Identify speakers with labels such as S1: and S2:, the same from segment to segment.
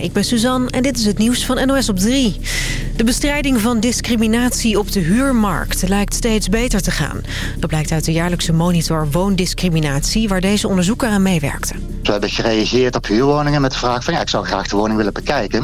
S1: Ik ben Suzanne en dit is het nieuws van NOS op 3. De bestrijding van discriminatie op de huurmarkt lijkt steeds beter te gaan. Dat blijkt uit de jaarlijkse monitor woondiscriminatie... waar deze onderzoeker aan meewerkte.
S2: We hebben gereageerd op huurwoningen met de vraag van... ja, ik zou graag de woning willen bekijken.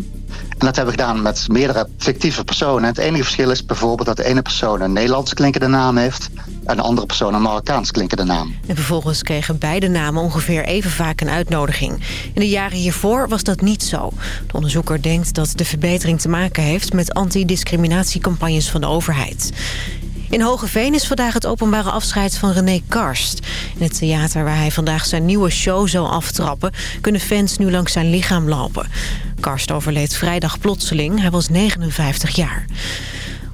S2: En dat hebben we gedaan met meerdere fictieve personen. Het enige verschil is bijvoorbeeld dat de ene persoon een Nederlands klinkende naam heeft... en de andere persoon een Marokkaans klinkende naam.
S1: En vervolgens kregen beide namen ongeveer even vaak een uitnodiging. In de jaren hiervoor was dat niet zo. De onderzoeker denkt dat de verbetering te maken heeft... met antidiscriminatiecampagnes van de overheid. In Hogeveen is vandaag het openbare afscheid van René Karst. In het theater waar hij vandaag zijn nieuwe show zal aftrappen... kunnen fans nu langs zijn lichaam lopen. Karst overleed vrijdag plotseling. Hij was 59 jaar.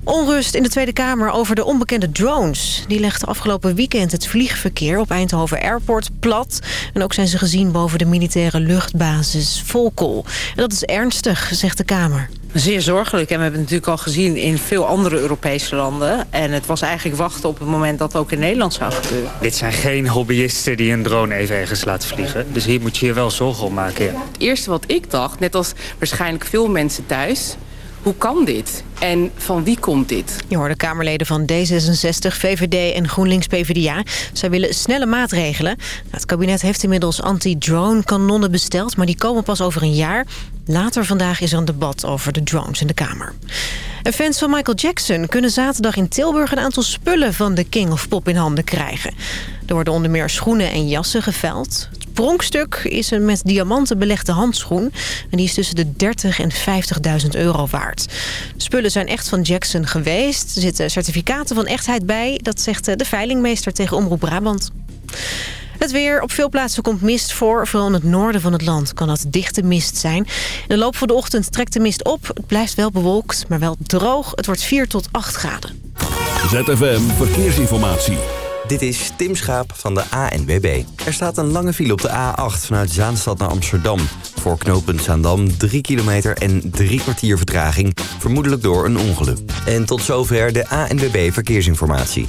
S1: Onrust in de Tweede Kamer over de onbekende drones. Die legden afgelopen weekend het vliegverkeer op Eindhoven Airport plat. En ook zijn ze gezien boven de militaire luchtbasis Volkel. En dat is ernstig, zegt de Kamer.
S3: Zeer zorgelijk. En we hebben het natuurlijk al gezien in veel andere Europese landen. En het was eigenlijk wachten op het moment dat het ook in Nederland zou gebeuren.
S4: Dit zijn geen hobbyisten die een drone even ergens laten vliegen. Dus hier moet je je wel zorgen om maken. Ja.
S3: Het eerste wat ik dacht, net als waarschijnlijk veel mensen thuis... Hoe kan dit? En van wie komt dit?
S1: Je hoorde Kamerleden van D66, VVD en GroenLinks-PVDA. Zij willen snelle maatregelen. Het kabinet heeft inmiddels anti-drone kanonnen besteld... maar die komen pas over een jaar. Later vandaag is er een debat over de drones in de Kamer. Fans van Michael Jackson kunnen zaterdag in Tilburg... een aantal spullen van de King of Pop in handen krijgen. Er worden onder meer schoenen en jassen geveld. Het pronkstuk is een met diamanten belegde handschoen. En die is tussen de 30 en 50.000 euro waard. De spullen zijn echt van Jackson geweest. Er zitten certificaten van echtheid bij. Dat zegt de veilingmeester tegen Omroep Brabant. Het weer. Op veel plaatsen komt mist voor. Vooral in het noorden van het land kan dat dichte mist zijn. In de loop van de ochtend trekt de mist op. Het blijft wel bewolkt, maar wel droog. Het wordt 4 tot 8 graden.
S5: ZFM Verkeersinformatie.
S6: Dit is Tim Schaap van de ANWB. Er staat een lange file op de A8 vanuit Zaanstad naar Amsterdam. Voor knooppunt Zaandam 3 kilometer en drie kwartier vertraging. Vermoedelijk door een ongeluk. En tot zover de ANWB Verkeersinformatie.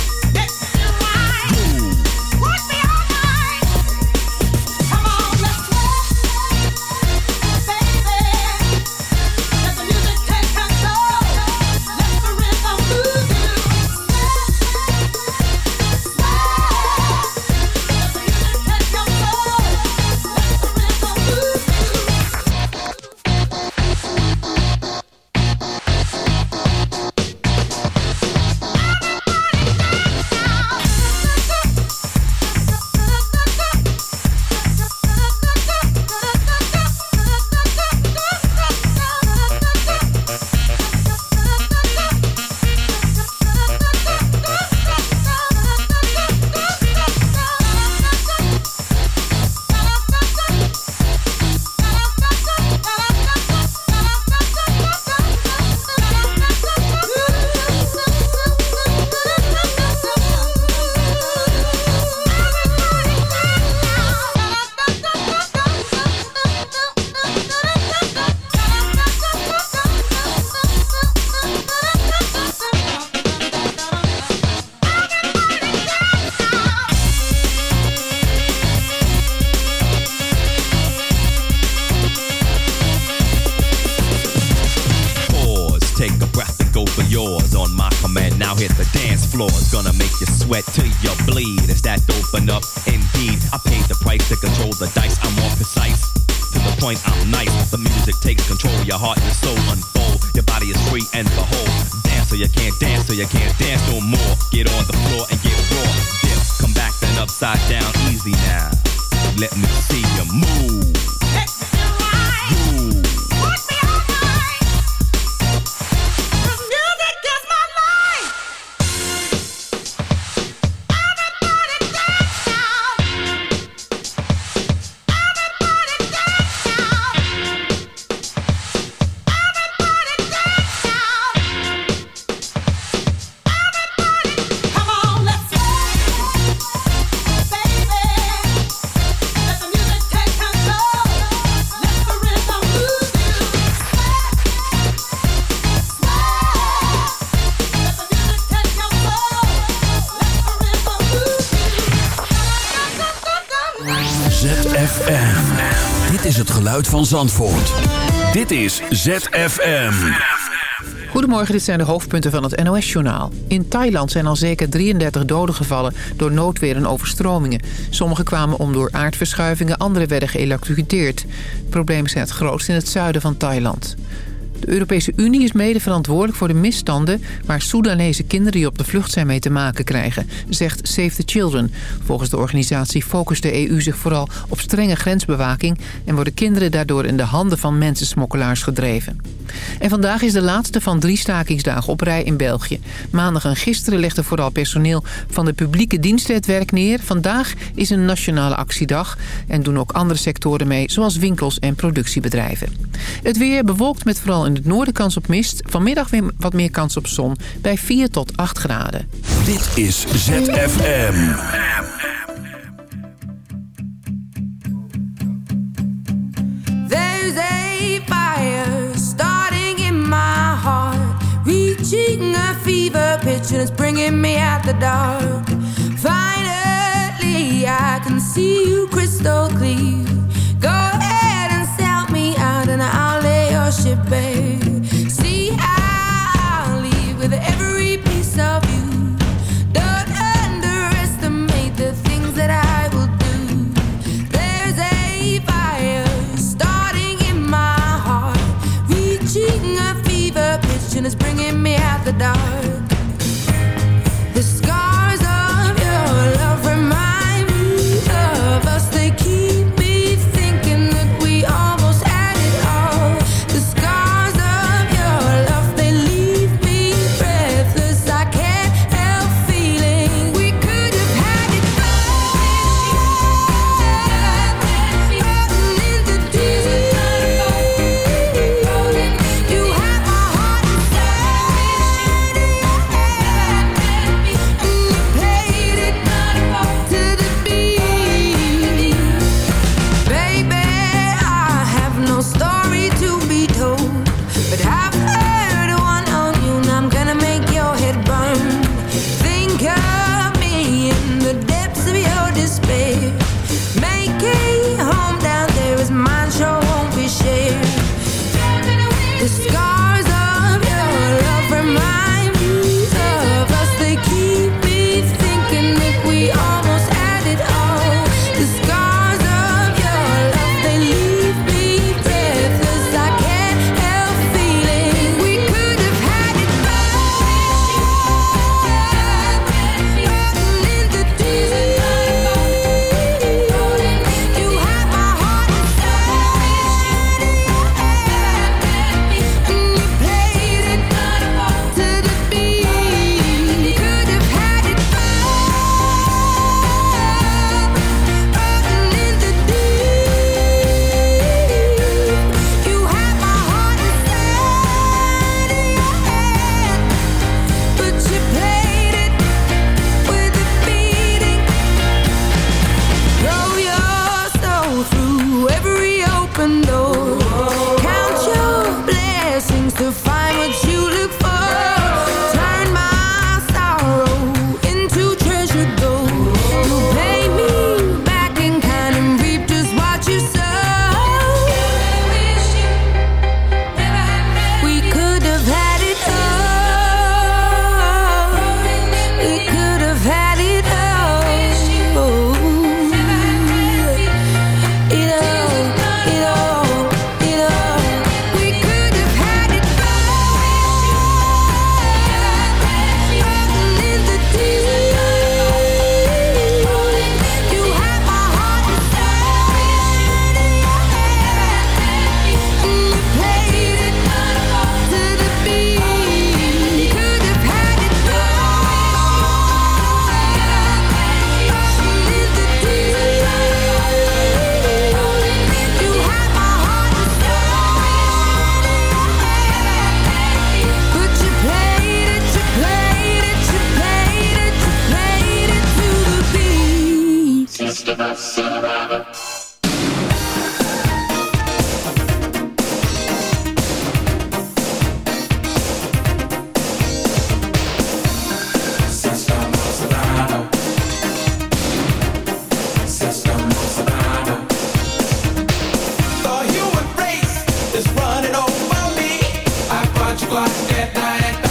S5: Van Zandvoort. Dit is ZFM.
S7: Goedemorgen, dit zijn de hoofdpunten van het NOS-journaal. In Thailand zijn al zeker 33 doden gevallen door noodweer en overstromingen. Sommige kwamen om door aardverschuivingen, andere werden geëlektrocuteerd. De problemen zijn het grootst in het zuiden van Thailand. De Europese Unie is mede verantwoordelijk voor de misstanden... waar Soedanese kinderen die op de vlucht zijn mee te maken krijgen, zegt Save the Children. Volgens de organisatie focust de EU zich vooral op strenge grensbewaking... en worden kinderen daardoor in de handen van mensensmokkelaars gedreven. En vandaag is de laatste van drie stakingsdagen op rij in België. Maandag en gisteren legde vooral personeel van de publieke diensten het werk neer. Vandaag is een nationale actiedag en doen ook andere sectoren mee... zoals winkels en productiebedrijven. Het weer bewolkt met vooral in het noorden kans op mist. Vanmiddag weer wat meer kans op zon bij 4 tot 8 graden.
S5: Dit is ZFM.
S8: There's a fire starting in my heart, reaching a fever pitch, and it's bringing me out the dark. Finally, I can see you crystal clear. Go ahead and sell me out, and I'll lay your ship bare.
S9: para.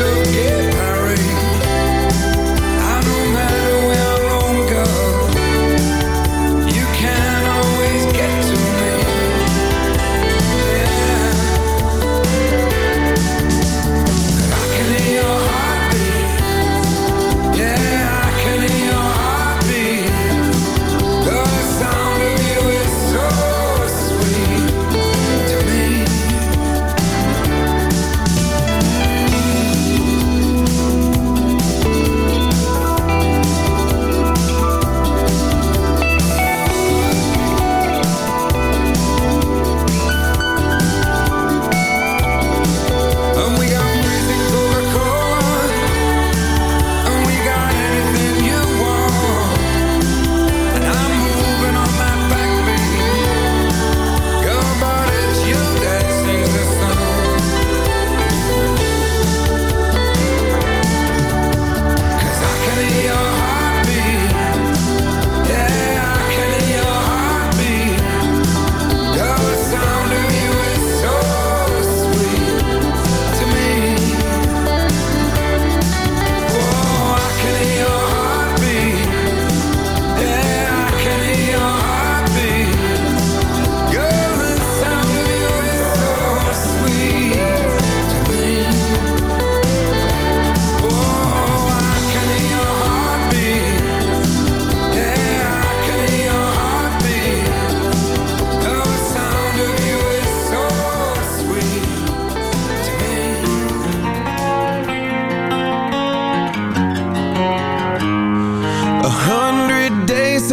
S10: together.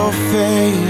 S11: your face.